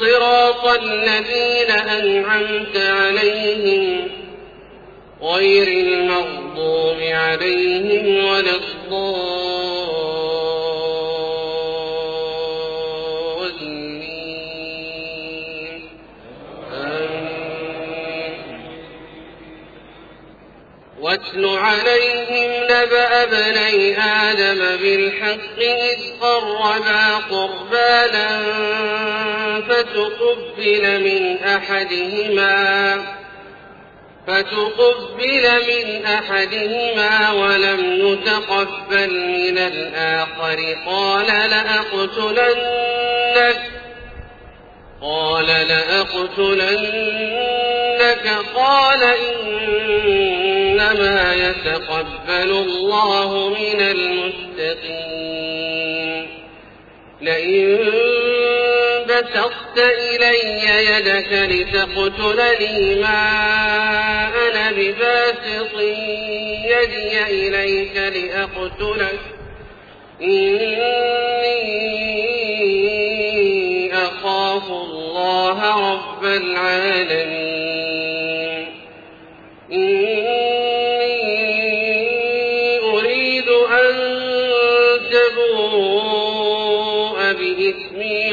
صراط الذين أنعمت عليهم غير المغضوب عليهم ولا الضالين. واتل عليهم نبأ بني آدم بالحق إذ قربا قربانا فتقبل من أحدهما فتقبل من أحدهما ولم يتقبل من الآخر. قال لأقتلنك قال لأقتلنك. قال إنما يتقبل الله من المتقين. لئن بسطت إلي يدك لتقتلني ما أنا بباسط يدي إليك لأقتلك. إني أخاف الله رب العالمين. إني أريد أن تبوء بإثمي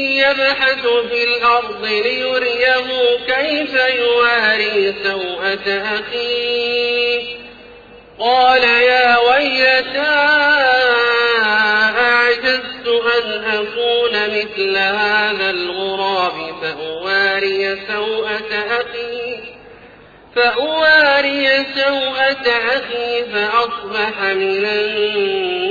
يبحث في الأرض ليريه كيف يواري سوءة أخيه. قال يا ويلتى أعجزت أن أكون مثل هذا الغراب فأواري سوءة أخي فأواري سوءة أخي فأصبح من النادمين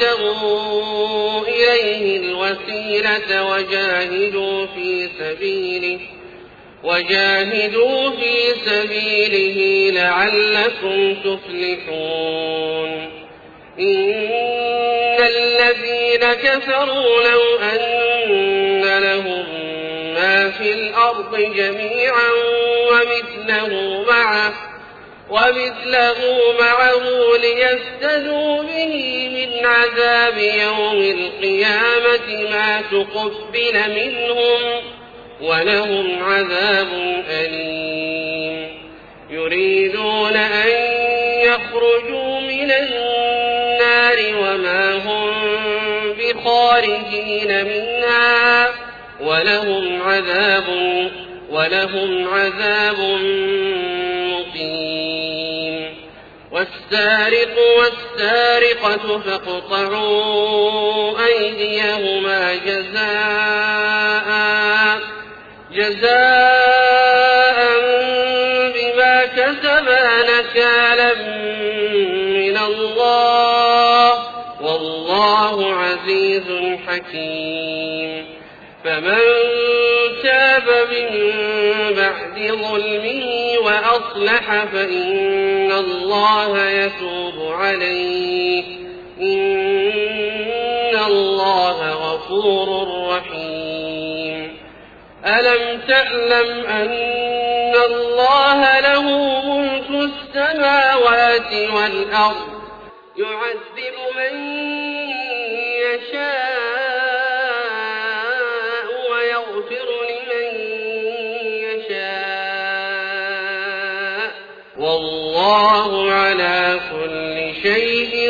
وابتغوا إليه الوسيلة وجاهدوا في سبيله وجاهدوا في سبيله لعلكم تفلحون. إن الذين كفروا لو أن لهم ما في الأرض جميعا ومثله معه ومثله معه ليستدوا به من عذاب يوم القيامة ما تقبل منهم ولهم عذاب أليم. يريدون أن يخرجوا من النار وما هم بخارجين منها ولهم عذاب ولهم عذاب والسارق والسارقة فاقطعوا أيديهما جزاء جزاء بما كسبا نكالا من الله والله عزيز حكيم فمن تاب من بعد ظلمه وأصلح فإن الله يتوب عليه إن الله غفور رحيم. ألم تعلم أن الله له ملك السماوات والأرض؟ يعذب من يشاء ويغفر لمن يشاء. والله على كل شيء